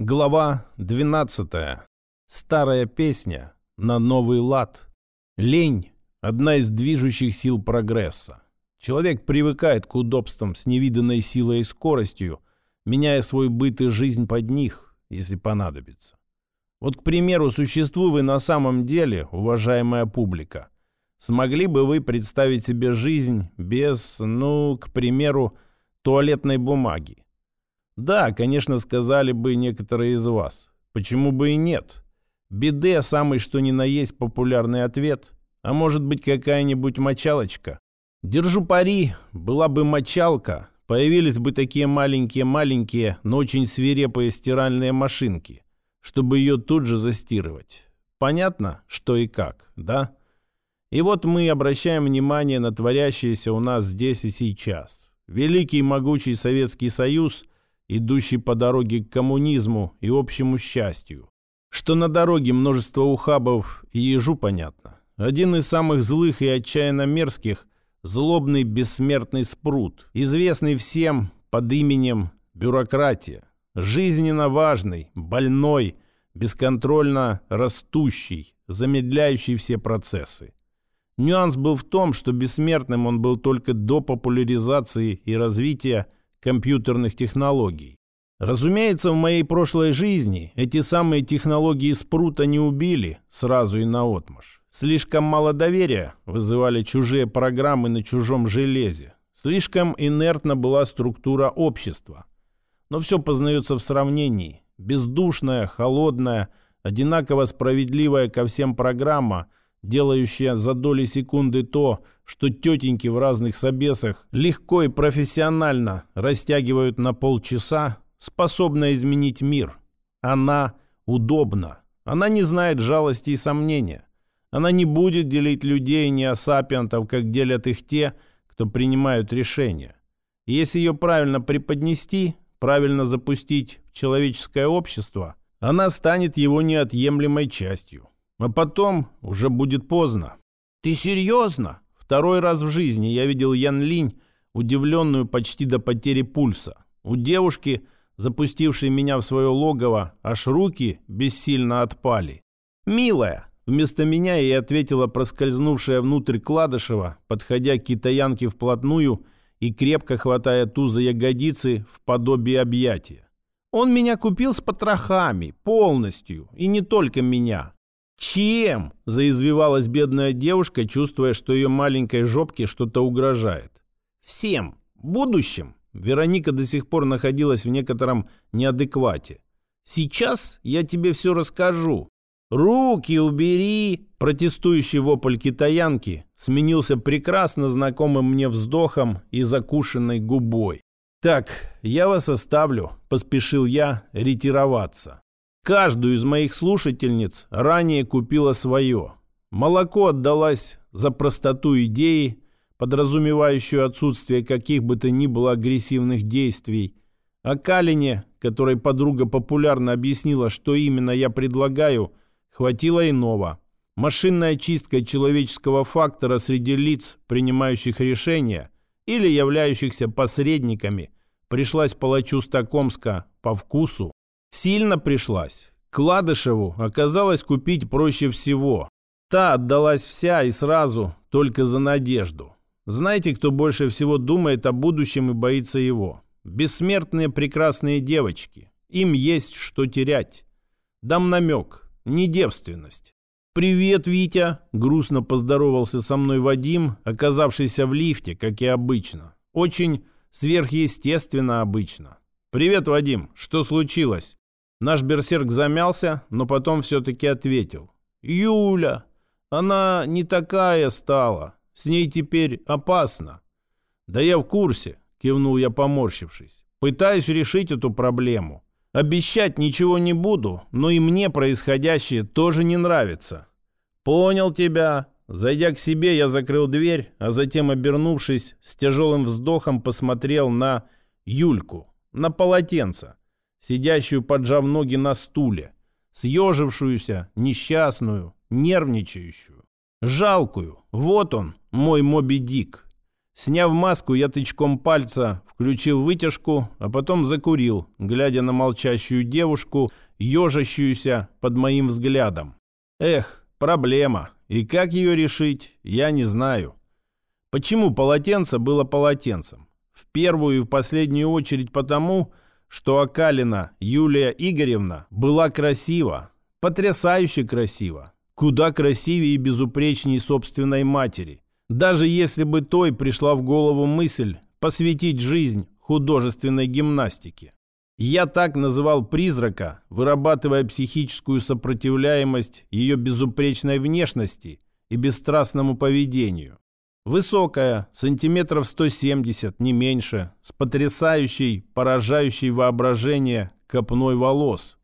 Глава 12. Старая песня на новый лад. Лень – одна из движущих сил прогресса. Человек привыкает к удобствам с невиданной силой и скоростью, меняя свой быт и жизнь под них, если понадобится. Вот, к примеру, существуя вы на самом деле, уважаемая публика, смогли бы вы представить себе жизнь без, ну, к примеру, туалетной бумаги? Да, конечно, сказали бы некоторые из вас. Почему бы и нет? Биде самый что ни на есть популярный ответ. А может быть какая-нибудь мочалочка? Держу пари, была бы мочалка, появились бы такие маленькие-маленькие, но очень свирепые стиральные машинки, чтобы ее тут же застирывать. Понятно, что и как, да? И вот мы обращаем внимание на творящееся у нас здесь и сейчас. Великий могучий Советский Союз – идущий по дороге к коммунизму и общему счастью. Что на дороге множество ухабов и ежу понятно. Один из самых злых и отчаянно мерзких – злобный бессмертный спрут, известный всем под именем бюрократия. Жизненно важный, больной, бесконтрольно растущий, замедляющий все процессы. Нюанс был в том, что бессмертным он был только до популяризации и развития компьютерных технологий. Разумеется, в моей прошлой жизни эти самые технологии спрута не убили сразу и наотмашь. Слишком мало доверия вызывали чужие программы на чужом железе. Слишком инертна была структура общества. Но все познается в сравнении. Бездушная, холодная, одинаково справедливая ко всем программа – делающая за доли секунды то, что тетеньки в разных собесах легко и профессионально растягивают на полчаса, способна изменить мир. Она удобна. Она не знает жалости и сомнения. Она не будет делить людей неосапиантов, как делят их те, кто принимают решения. Если ее правильно преподнести, правильно запустить в человеческое общество, она станет его неотъемлемой частью. А потом уже будет поздно. Ты серьезно? Второй раз в жизни я видел Ян Линь, удивленную почти до потери пульса. У девушки, запустившей меня в свое логово, аж руки бессильно отпали. «Милая!» Вместо меня ей ответила проскользнувшая внутрь Кладышева, подходя к китаянке вплотную и крепко хватая ту за ягодицы в подобие объятия. «Он меня купил с потрохами, полностью, и не только меня. «Чем?» – заизвивалась бедная девушка, чувствуя, что ее маленькой жопке что-то угрожает. «Всем. Будущим». Вероника до сих пор находилась в некотором неадеквате. «Сейчас я тебе все расскажу. Руки убери!» Протестующий вопль китаянки сменился прекрасно знакомым мне вздохом и закушенной губой. «Так, я вас оставлю», – поспешил я ретироваться. Каждую из моих слушательниц ранее купила свое. Молоко отдалась за простоту идеи, подразумевающую отсутствие каких бы то ни было агрессивных действий. А Калине, которой подруга популярно объяснила, что именно я предлагаю, хватило иного. Машинная чистка человеческого фактора среди лиц, принимающих решения или являющихся посредниками, пришлась палачу Стокомска по вкусу. Сильно пришлась. Кладышеву оказалось купить проще всего. Та отдалась вся и сразу, только за надежду. Знаете, кто больше всего думает о будущем и боится его? Бессмертные прекрасные девочки. Им есть что терять. Дам намек. Не девственность. «Привет, Витя!» – грустно поздоровался со мной Вадим, оказавшийся в лифте, как и обычно. Очень сверхъестественно обычно. «Привет, Вадим! Что случилось?» Наш берсерк замялся, но потом все-таки ответил. «Юля! Она не такая стала. С ней теперь опасно». «Да я в курсе», — кивнул я, поморщившись. «Пытаюсь решить эту проблему. Обещать ничего не буду, но и мне происходящее тоже не нравится». «Понял тебя». Зайдя к себе, я закрыл дверь, а затем, обернувшись, с тяжелым вздохом посмотрел на Юльку, на полотенце сидящую, поджав ноги на стуле, съежившуюся, несчастную, нервничающую. Жалкую. Вот он, мой Моби Дик. Сняв маску, я тычком пальца включил вытяжку, а потом закурил, глядя на молчащую девушку, ежащуюся под моим взглядом. Эх, проблема. И как ее решить, я не знаю. Почему полотенце было полотенцем? В первую и в последнюю очередь потому, что Акалина Юлия Игоревна была красива, потрясающе красива, куда красивее и безупречней собственной матери – даже если бы той пришла в голову мысль посвятить жизнь художественной гимнастике. Я так называл призрака, вырабатывая психическую сопротивляемость ее безупречной внешности и бесстрастному поведению. Высокая, сантиметров 170, не меньше, с потрясающей, поражающей воображение копной волос.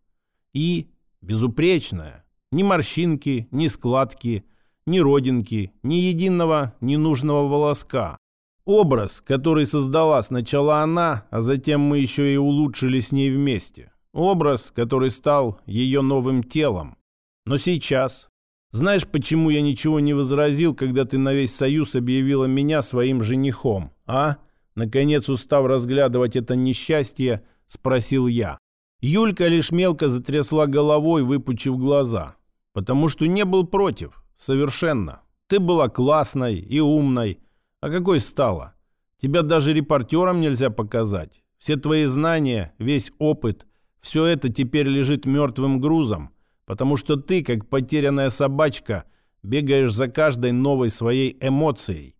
И безупречная, ни морщинки, ни складки – ни родинки, ни единого ненужного волоска. Образ, который создала сначала она, а затем мы еще и улучшили с ней вместе. Образ, который стал ее новым телом. Но сейчас... Знаешь, почему я ничего не возразил, когда ты на весь союз объявила меня своим женихом, а? Наконец, устав разглядывать это несчастье, спросил я. Юлька лишь мелко затрясла головой, выпучив глаза. Потому что не был против. Совершенно. Ты была классной и умной. А какой стала? Тебя даже репортерам нельзя показать. Все твои знания, весь опыт, все это теперь лежит мертвым грузом, потому что ты, как потерянная собачка, бегаешь за каждой новой своей эмоцией.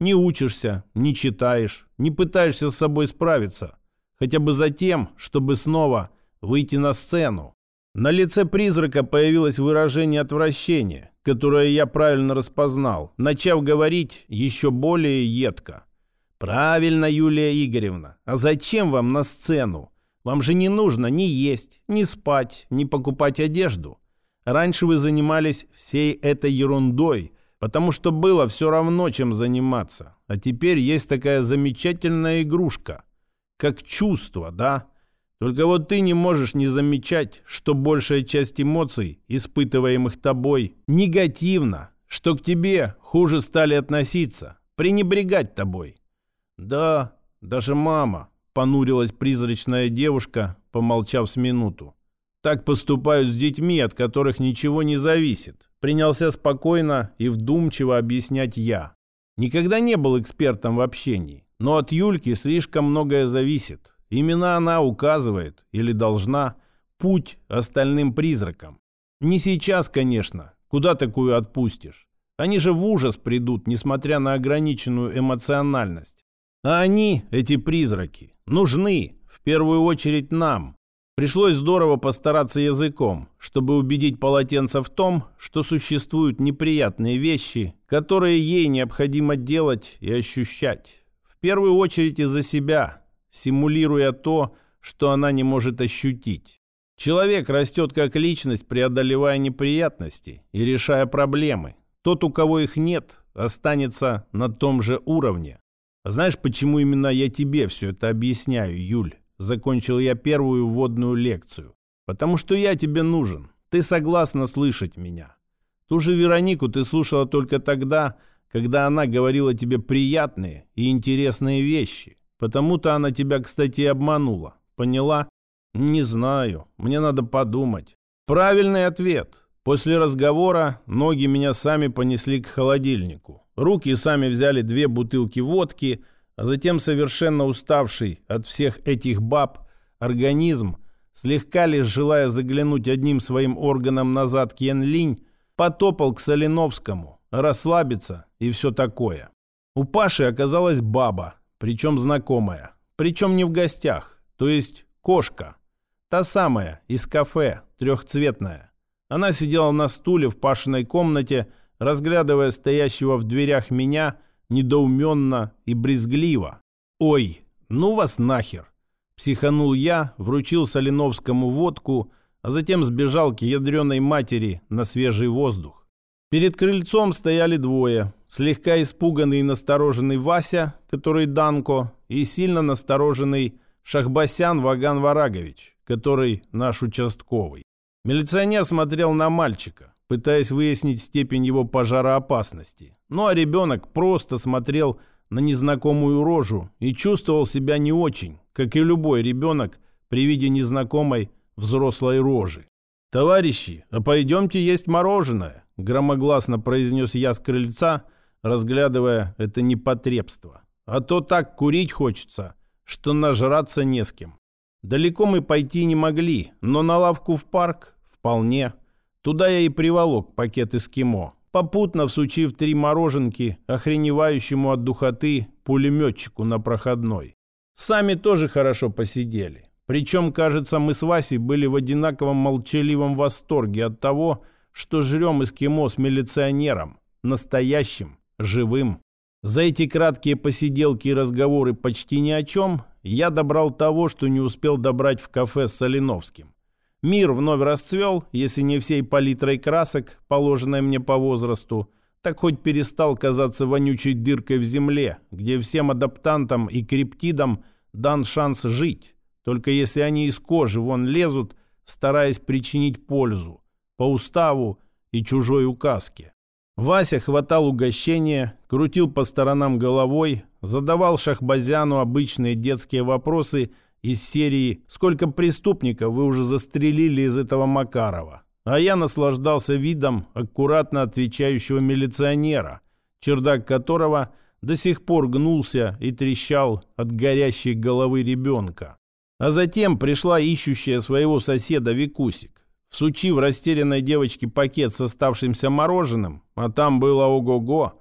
Не учишься, не читаешь, не пытаешься с собой справиться. Хотя бы за тем, чтобы снова выйти на сцену. На лице призрака появилось выражение отвращения, которое я правильно распознал, начав говорить еще более едко. «Правильно, Юлия Игоревна. А зачем вам на сцену? Вам же не нужно ни есть, ни спать, ни покупать одежду. Раньше вы занимались всей этой ерундой, потому что было все равно, чем заниматься. А теперь есть такая замечательная игрушка, как чувство, да?» Только вот ты не можешь не замечать, что большая часть эмоций, испытываемых тобой, негативна, что к тебе хуже стали относиться, пренебрегать тобой. Да, даже мама, понурилась призрачная девушка, помолчав с минуту. Так поступают с детьми, от которых ничего не зависит. Принялся спокойно и вдумчиво объяснять я. Никогда не был экспертом в общении, но от Юльки слишком многое зависит. Именно она указывает, или должна, путь остальным призракам. Не сейчас, конечно. Куда такую отпустишь? Они же в ужас придут, несмотря на ограниченную эмоциональность. А они, эти призраки, нужны, в первую очередь нам. Пришлось здорово постараться языком, чтобы убедить полотенце в том, что существуют неприятные вещи, которые ей необходимо делать и ощущать. В первую очередь из-за себя, симулируя то, что она не может ощутить. Человек растет как личность, преодолевая неприятности и решая проблемы. Тот, у кого их нет, останется на том же уровне. Знаешь, почему именно я тебе все это объясняю, Юль? Закончил я первую вводную лекцию. Потому что я тебе нужен. Ты согласна слышать меня. Ту же Веронику ты слушала только тогда, когда она говорила тебе приятные и интересные вещи. Потому-то она тебя, кстати, обманула. Поняла? Не знаю. Мне надо подумать. Правильный ответ. После разговора ноги меня сами понесли к холодильнику. Руки сами взяли две бутылки водки, а затем совершенно уставший от всех этих баб организм, слегка лишь желая заглянуть одним своим органом назад к Янлинь, потопал к Соленовскому, расслабиться и все такое. У Паши оказалась баба, причем знакомая. Причем не в гостях, то есть кошка. Та самая, из кафе, трехцветная. Она сидела на стуле в Пашиной комнате, разглядывая стоящего в дверях меня недоуменно и брезгливо. «Ой, ну вас нахер!» Психанул я, вручил Соленовскому водку, а затем сбежал к ядреной матери на свежий воздух. Перед крыльцом стояли двое. Слегка испуганный и настороженный Вася, который Данко, и сильно настороженный Шахбасян Ваган Варагович, который наш участковый. Милиционер смотрел на мальчика, пытаясь выяснить степень его пожароопасности. Ну а ребенок просто смотрел на незнакомую рожу и чувствовал себя не очень, как и любой ребенок при виде незнакомой взрослой рожи. «Товарищи, а пойдемте есть мороженое», — громогласно произнес я с крыльца, разглядывая это непотребство. «А то так курить хочется, что нажраться не с кем». Далеко мы пойти не могли, но на лавку в парк вполне. Туда я и приволок пакет эскимо, попутно всучив три мороженки охреневающему от духоты пулеметчику на проходной. Сами тоже хорошо посидели. Причем, кажется, мы с Васей были в одинаковом молчаливом восторге от того, что жрем эскимо с милиционером, настоящим, живым. За эти краткие посиделки и разговоры почти ни о чем я добрал того, что не успел добрать в кафе с Соленовским. Мир вновь расцвел, если не всей палитрой красок, положенной мне по возрасту, так хоть перестал казаться вонючей дыркой в земле, где всем адаптантам и криптидам дан шанс жить, только если они из кожи вон лезут, стараясь причинить пользу, по уставу и чужой указке. Вася хватал угощение, крутил по сторонам головой, задавал Шахбазяну обычные детские вопросы из серии «Сколько преступников вы уже застрелили из этого Макарова?» А я наслаждался видом аккуратно отвечающего милиционера, чердак которого до сих пор гнулся и трещал от горящей головы ребенка. А затем пришла ищущая своего соседа Викусик. Всучив растерянной девочке пакет с оставшимся мороженым, а там было ого-го,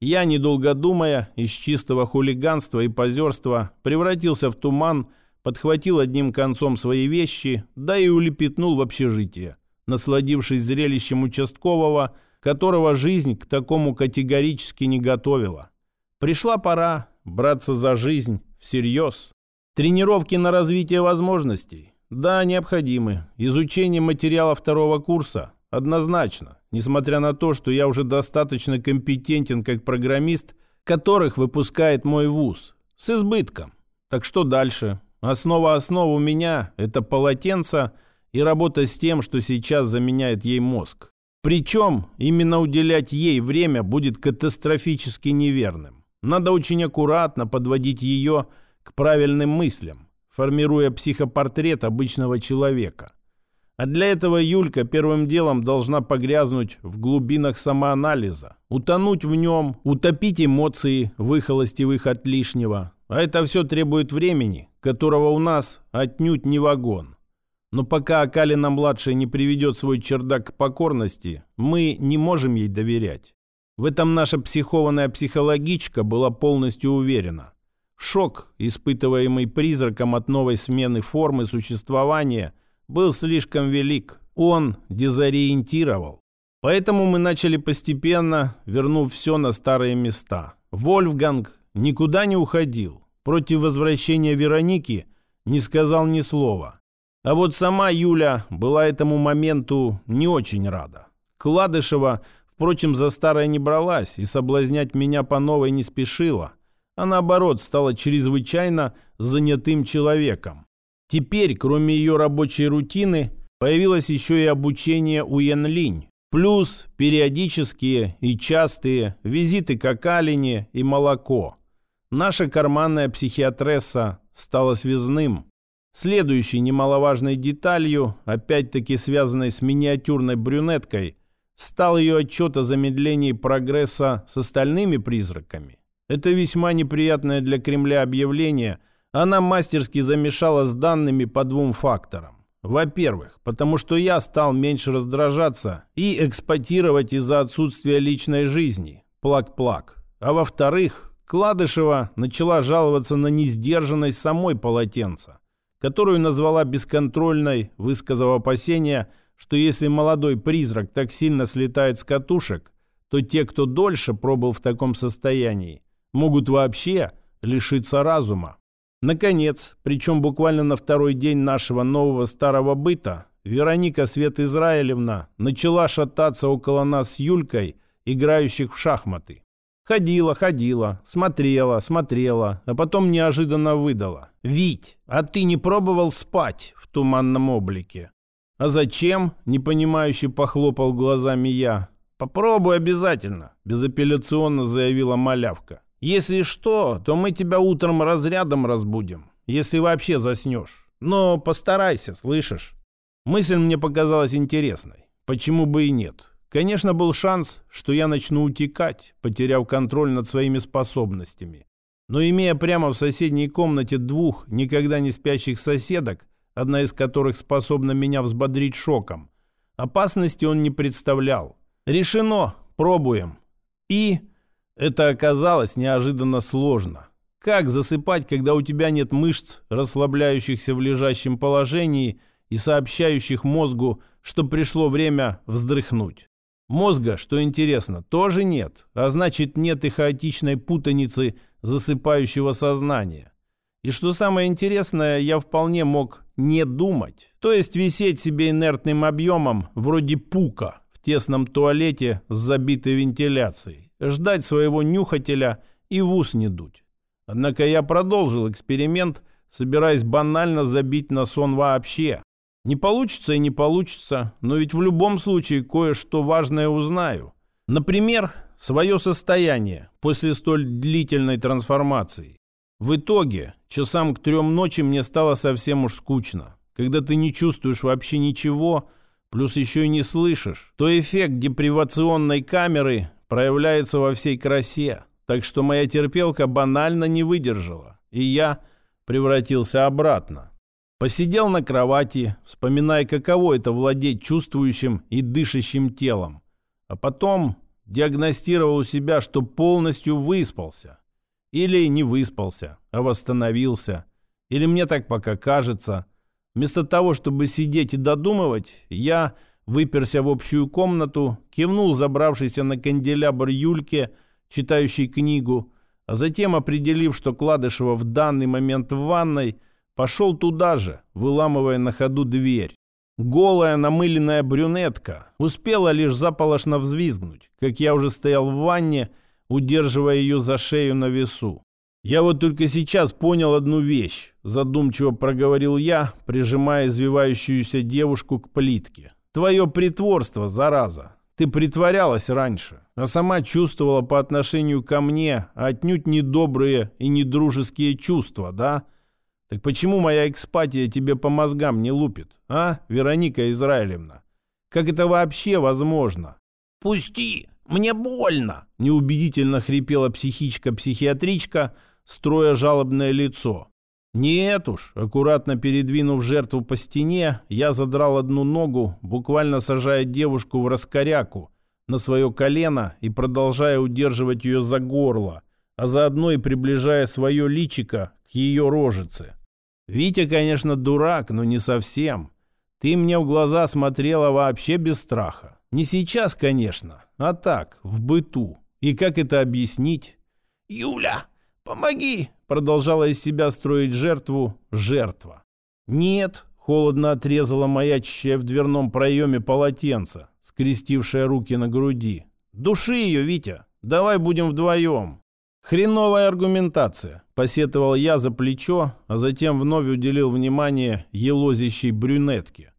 я, недолго думая, из чистого хулиганства и позерства превратился в туман, подхватил одним концом свои вещи, да и улепетнул в общежитие, насладившись зрелищем участкового, которого жизнь к такому категорически не готовила. Пришла пора браться за жизнь всерьез. Тренировки на развитие возможностей, да, необходимы. Изучение материала второго курса однозначно, несмотря на то, что я уже достаточно компетентен как программист, которых выпускает мой вуз, с избытком. Так что дальше? Основа основ у меня – это полотенце и работа с тем, что сейчас заменяет ей мозг. Причем именно уделять ей время будет катастрофически неверным. Надо очень аккуратно подводить ее к правильным мыслям формируя психопортрет обычного человека. А для этого Юлька первым делом должна погрязнуть в глубинах самоанализа, утонуть в нем, утопить эмоции, выхолостив их от лишнего. А это все требует времени, которого у нас отнюдь не вагон. Но пока Акалина-младшая не приведет свой чердак к покорности, мы не можем ей доверять. В этом наша психованная психологичка была полностью уверена. Шок, испытываемый призраком от новой смены формы существования, был слишком велик. Он дезориентировал. Поэтому мы начали постепенно, вернув все на старые места. Вольфганг никуда не уходил. Против возвращения Вероники не сказал ни слова. А вот сама Юля была этому моменту не очень рада. Кладышева, впрочем, за старое не бралась и соблазнять меня по новой не спешила а наоборот стала чрезвычайно занятым человеком. Теперь, кроме ее рабочей рутины, появилось еще и обучение у Янлинь, плюс периодические и частые визиты к Акалине и молоко. Наша карманная психиатресса стала связным. Следующей немаловажной деталью, опять-таки связанной с миниатюрной брюнеткой, стал ее отчет о замедлении прогресса с остальными призраками. Это весьма неприятное для Кремля объявление она мастерски замешала с данными по двум факторам. Во-первых, потому что я стал меньше раздражаться и экспотировать из-за отсутствия личной жизни. Плак-плак. А во-вторых, Кладышева начала жаловаться на несдержанность самой полотенца, которую назвала бесконтрольной, высказав опасения, что если молодой призрак так сильно слетает с катушек, то те, кто дольше пробыл в таком состоянии, могут вообще лишиться разума. Наконец, причем буквально на второй день нашего нового старого быта, Вероника Свет Израилевна начала шататься около нас с Юлькой, играющих в шахматы. Ходила, ходила, смотрела, смотрела, а потом неожиданно выдала. «Вить, а ты не пробовал спать в туманном облике?» «А зачем?» – непонимающе похлопал глазами я. «Попробуй обязательно», – безапелляционно заявила малявка. Если что, то мы тебя утром разрядом разбудим, если вообще заснешь. Но постарайся, слышишь? Мысль мне показалась интересной. Почему бы и нет? Конечно, был шанс, что я начну утекать, потеряв контроль над своими способностями. Но имея прямо в соседней комнате двух никогда не спящих соседок, одна из которых способна меня взбодрить шоком, опасности он не представлял. Решено, пробуем. И это оказалось неожиданно сложно. Как засыпать, когда у тебя нет мышц, расслабляющихся в лежащем положении и сообщающих мозгу, что пришло время вздрыхнуть? Мозга, что интересно, тоже нет, а значит нет и хаотичной путаницы засыпающего сознания. И что самое интересное, я вполне мог не думать, то есть висеть себе инертным объемом, вроде пука, в тесном туалете с забитой вентиляцией, ждать своего нюхателя и в ус не дуть. Однако я продолжил эксперимент, собираясь банально забить на сон вообще, не получится и не получится, но ведь в любом случае кое-что важное узнаю. Например, свое состояние после столь длительной трансформации. В итоге, часам к трем ночи мне стало совсем уж скучно. Когда ты не чувствуешь вообще ничего, плюс еще и не слышишь, то эффект депривационной камеры проявляется во всей красе. Так что моя терпелка банально не выдержала, и я превратился обратно. Посидел на кровати, вспоминая, каково это владеть чувствующим и дышащим телом. А потом диагностировал у себя, что полностью выспался. Или не выспался, а восстановился. Или мне так пока кажется. Вместо того, чтобы сидеть и додумывать, я выперся в общую комнату, кивнул забравшийся на канделябр Юльке, читающей книгу, а затем, определив, что Кладышева в данный момент в ванной – Пошел туда же, выламывая на ходу дверь. Голая намыленная брюнетка успела лишь заполошно взвизгнуть, как я уже стоял в ванне, удерживая ее за шею на весу. «Я вот только сейчас понял одну вещь», – задумчиво проговорил я, прижимая извивающуюся девушку к плитке. «Твое притворство, зараза. Ты притворялась раньше, а сама чувствовала по отношению ко мне отнюдь недобрые и недружеские чувства, да?» Так почему моя экспатия тебе по мозгам не лупит, а, Вероника Израилевна? Как это вообще возможно? Пусти, мне больно, неубедительно хрипела психичка-психиатричка, строя жалобное лицо. Нет уж, аккуратно передвинув жертву по стене, я задрал одну ногу, буквально сажая девушку в раскоряку на свое колено и продолжая удерживать ее за горло, а заодно и приближая свое личико к ее рожице. Витя, конечно, дурак, но не совсем. Ты мне в глаза смотрела вообще без страха. Не сейчас, конечно, а так, в быту. И как это объяснить? «Юля, помоги!» Продолжала из себя строить жертву жертва. «Нет», — холодно отрезала маячащая в дверном проеме полотенце, скрестившая руки на груди. «Души ее, Витя! Давай будем вдвоем!» «Хреновая аргументация», — посетовал я за плечо, а затем вновь уделил внимание елозящей брюнетке.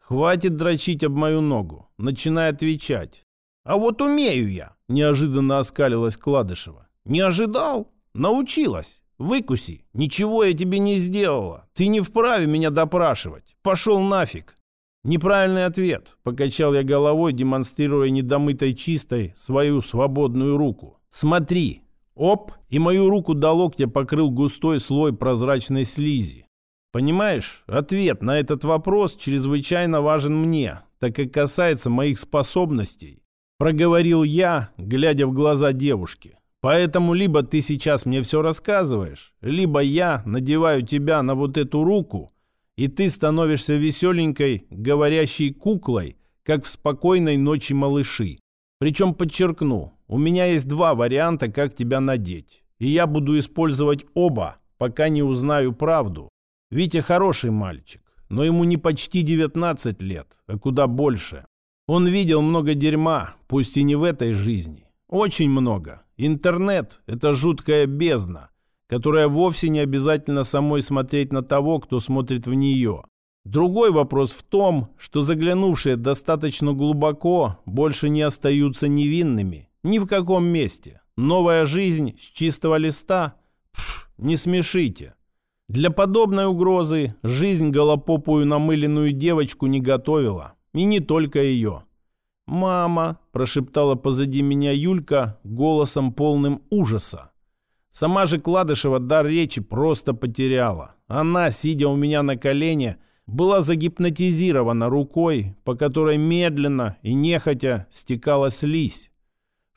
«Хватит дрочить об мою ногу. Начинай отвечать». «А вот умею я», — неожиданно оскалилась Кладышева. «Не ожидал? Научилась. Выкуси. Ничего я тебе не сделала. Ты не вправе меня допрашивать. Пошел нафиг». «Неправильный ответ», — покачал я головой, демонстрируя недомытой чистой свою свободную руку. «Смотри, Оп! И мою руку до локтя покрыл густой слой прозрачной слизи. Понимаешь, ответ на этот вопрос чрезвычайно важен мне, так как касается моих способностей. Проговорил я, глядя в глаза девушки. Поэтому либо ты сейчас мне все рассказываешь, либо я надеваю тебя на вот эту руку, и ты становишься веселенькой, говорящей куклой, как в спокойной ночи малыши. Причем подчеркну, у меня есть два варианта, как тебя надеть. И я буду использовать оба, пока не узнаю правду. Витя хороший мальчик, но ему не почти 19 лет, а куда больше. Он видел много дерьма, пусть и не в этой жизни. Очень много. Интернет – это жуткая бездна, которая вовсе не обязательно самой смотреть на того, кто смотрит в нее. Другой вопрос в том, что заглянувшие достаточно глубоко больше не остаются невинными ни в каком месте. Новая жизнь с чистого листа? Пф, не смешите. Для подобной угрозы жизнь голопопую намыленную девочку не готовила. И не только ее. «Мама!» – прошептала позади меня Юлька голосом полным ужаса. Сама же Кладышева дар речи просто потеряла. Она, сидя у меня на колене, была загипнотизирована рукой, по которой медленно и нехотя стекала слизь.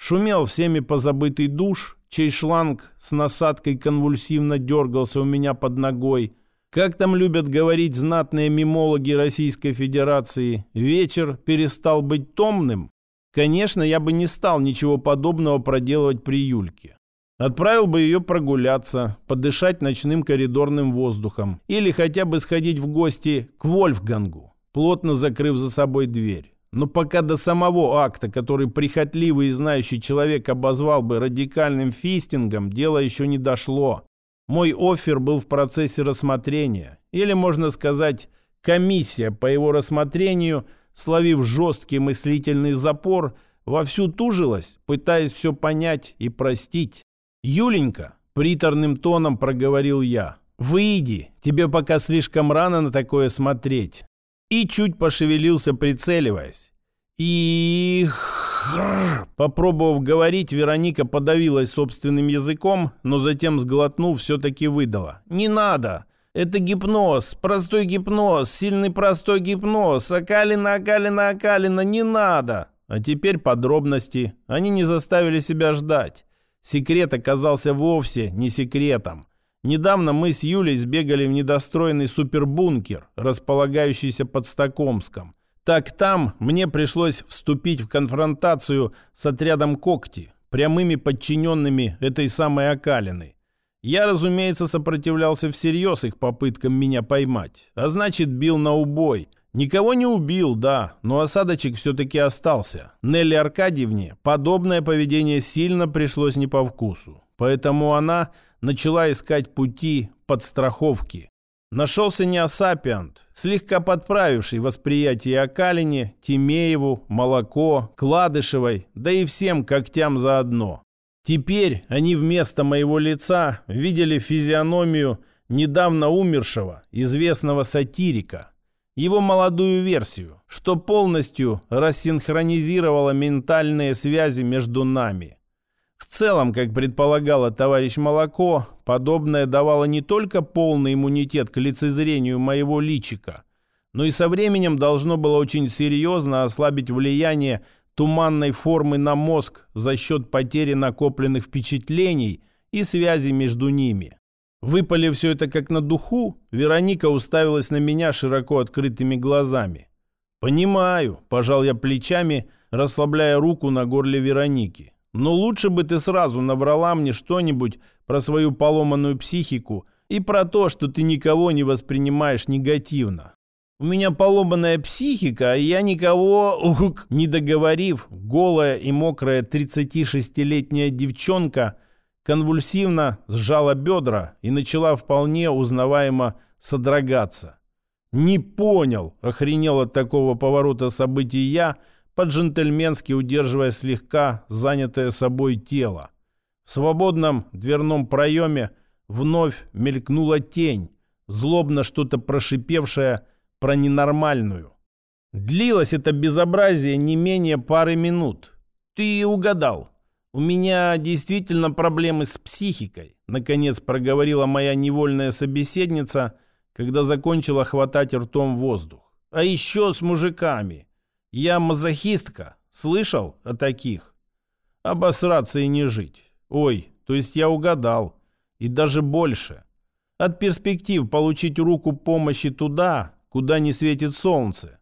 Шумел всеми позабытый душ, чей шланг с насадкой конвульсивно дергался у меня под ногой. Как там любят говорить знатные мимологи Российской Федерации, вечер перестал быть томным? Конечно, я бы не стал ничего подобного проделывать при Юльке. Отправил бы ее прогуляться, подышать ночным коридорным воздухом или хотя бы сходить в гости к Вольфгангу, плотно закрыв за собой дверь. Но пока до самого акта, который прихотливый и знающий человек обозвал бы радикальным фистингом, дело еще не дошло. Мой офер был в процессе рассмотрения, или, можно сказать, комиссия по его рассмотрению, словив жесткий мыслительный запор, вовсю тужилась, пытаясь все понять и простить. «Юленька», — приторным тоном проговорил я, — «выйди, тебе пока слишком рано на такое смотреть». И чуть пошевелился, прицеливаясь. И... Попробовав говорить, Вероника подавилась собственным языком, но затем, сглотнув, все-таки выдала. «Не надо! Это гипноз, простой гипноз, сильный простой гипноз, окалина, окалина, окалина, не надо!» А теперь подробности. Они не заставили себя ждать. Секрет оказался вовсе не секретом. Недавно мы с Юлей сбегали в недостроенный супербункер, располагающийся под Стокомском. Так там мне пришлось вступить в конфронтацию с отрядом «Когти», прямыми подчиненными этой самой Акалины. Я, разумеется, сопротивлялся всерьез их попыткам меня поймать, а значит, бил на убой – Никого не убил, да, но осадочек все-таки остался. Нелли Аркадьевне подобное поведение сильно пришлось не по вкусу. Поэтому она начала искать пути подстраховки. Нашелся неосапиант, слегка подправивший восприятие о Калине, Тимееву, Молоко, Кладышевой, да и всем когтям заодно. Теперь они вместо моего лица видели физиономию недавно умершего, известного сатирика, его молодую версию, что полностью рассинхронизировало ментальные связи между нами. В целом, как предполагало товарищ Молоко, подобное давало не только полный иммунитет к лицезрению моего личика, но и со временем должно было очень серьезно ослабить влияние туманной формы на мозг за счет потери накопленных впечатлений и связи между ними. Выпали все это как на духу, Вероника уставилась на меня широко открытыми глазами. «Понимаю», – пожал я плечами, расслабляя руку на горле Вероники. «Но лучше бы ты сразу наврала мне что-нибудь про свою поломанную психику и про то, что ты никого не воспринимаешь негативно. У меня поломанная психика, а я никого, ух, не договорив, голая и мокрая 36-летняя девчонка – конвульсивно сжала бедра и начала вполне узнаваемо содрогаться. «Не понял!» – охренел от такого поворота событий я, по-джентльменски удерживая слегка занятое собой тело. В свободном дверном проеме вновь мелькнула тень, злобно что-то прошипевшая про ненормальную. Длилось это безобразие не менее пары минут. «Ты угадал», «У меня действительно проблемы с психикой», — наконец проговорила моя невольная собеседница, когда закончила хватать ртом воздух. «А еще с мужиками. Я мазохистка. Слышал о таких?» «Обосраться и не жить. Ой, то есть я угадал. И даже больше. От перспектив получить руку помощи туда, куда не светит солнце.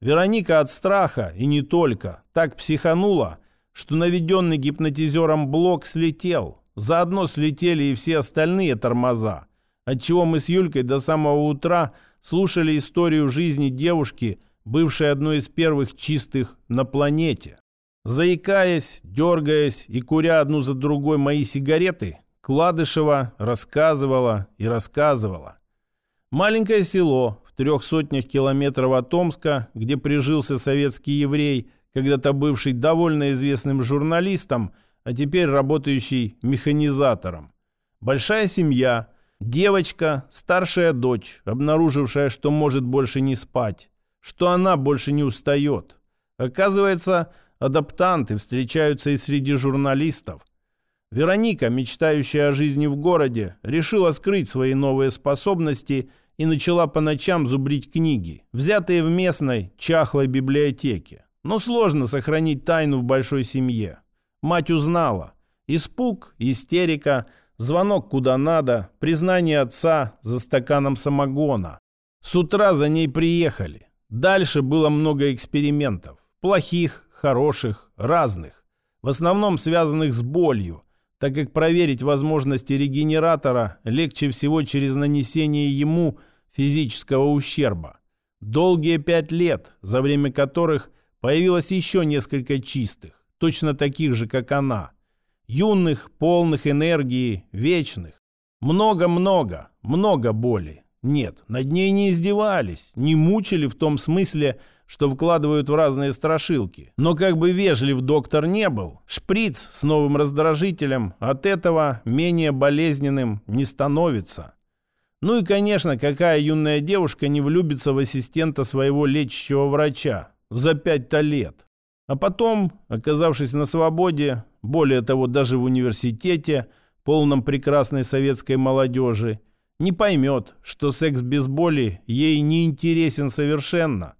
Вероника от страха, и не только, так психанула, что наведенный гипнотизером блок слетел. Заодно слетели и все остальные тормоза, отчего мы с Юлькой до самого утра слушали историю жизни девушки, бывшей одной из первых чистых на планете. Заикаясь, дергаясь и куря одну за другой мои сигареты, Кладышева рассказывала и рассказывала. Маленькое село в трех сотнях километров от Омска, где прижился советский еврей – когда-то бывший довольно известным журналистом, а теперь работающий механизатором. Большая семья, девочка, старшая дочь, обнаружившая, что может больше не спать, что она больше не устает. Оказывается, адаптанты встречаются и среди журналистов. Вероника, мечтающая о жизни в городе, решила скрыть свои новые способности и начала по ночам зубрить книги, взятые в местной чахлой библиотеке. Но сложно сохранить тайну в большой семье. Мать узнала. Испуг, истерика, звонок куда надо, признание отца за стаканом самогона. С утра за ней приехали. Дальше было много экспериментов. Плохих, хороших, разных. В основном связанных с болью, так как проверить возможности регенератора легче всего через нанесение ему физического ущерба. Долгие пять лет, за время которых появилось еще несколько чистых точно таких же, как она. Юных, полных энергии, вечных. Много-много, много боли. Нет, над ней не издевались, не мучили в том смысле, что вкладывают в разные страшилки. Но как бы вежлив доктор не был, шприц с новым раздражителем от этого менее болезненным не становится. Ну и, конечно, какая юная девушка не влюбится в ассистента своего лечащего врача за пять-то лет. А потом, оказавшись на свободе, более того, даже в университете, полном прекрасной советской молодежи, не поймет, что секс без боли ей не интересен совершенно.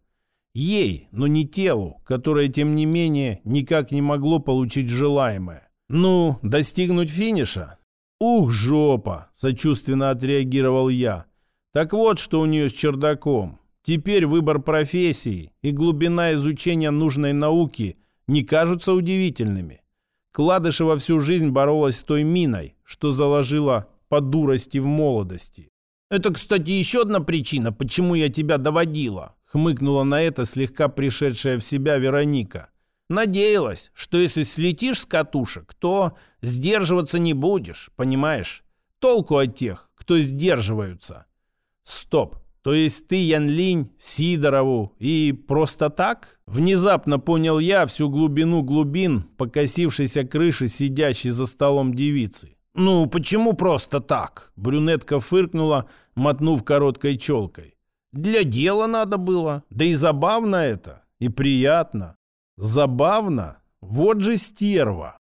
Ей, но не телу, которое, тем не менее, никак не могло получить желаемое. Ну, достигнуть финиша? Ух, жопа! Сочувственно отреагировал я. Так вот, что у нее с чердаком. Теперь выбор профессии и глубина изучения нужной науки не кажутся удивительными. Кладышева всю жизнь боролась с той миной, что заложила по дурости в молодости. «Это, кстати, еще одна причина, почему я тебя доводила», хмыкнула на это слегка пришедшая в себя Вероника. «Надеялась, что если слетишь с катушек, то сдерживаться не будешь, понимаешь? Толку от тех, кто сдерживаются». «Стоп, то есть ты, Ян Линь, Сидорову и просто так? Внезапно понял я всю глубину глубин покосившейся крыши сидящей за столом девицы. «Ну, почему просто так?» Брюнетка фыркнула, мотнув короткой челкой. «Для дела надо было. Да и забавно это. И приятно. Забавно? Вот же стерва!»